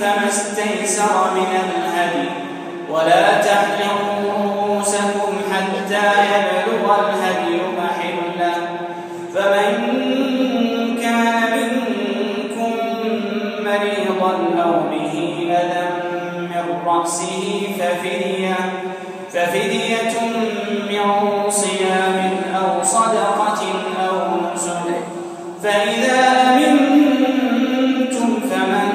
فما استيسر من الهدي. ولا تحلقوا أو به أذى من رأسه ففدية ففدية من صيام أو صدقة أو نسك. فإذا أمنتم فمن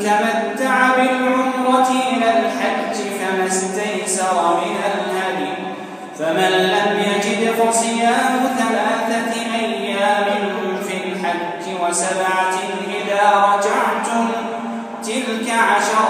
تمتع بالعمرة إلى الحج فما استيسر من الهدي. فمن لم يجد فصيام ثلاثة أيام في الحج وسبعة إذا رجعتم تلك عشرة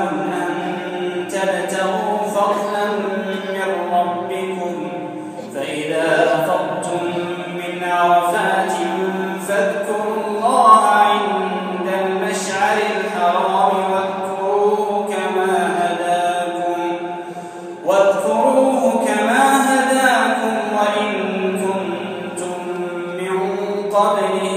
without any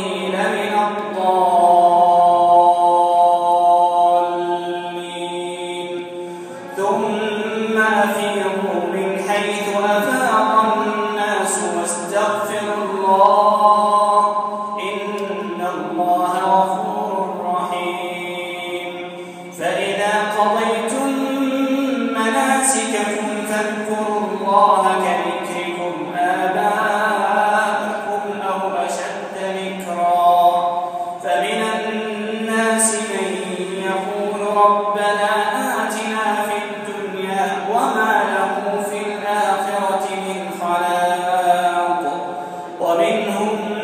ومنهم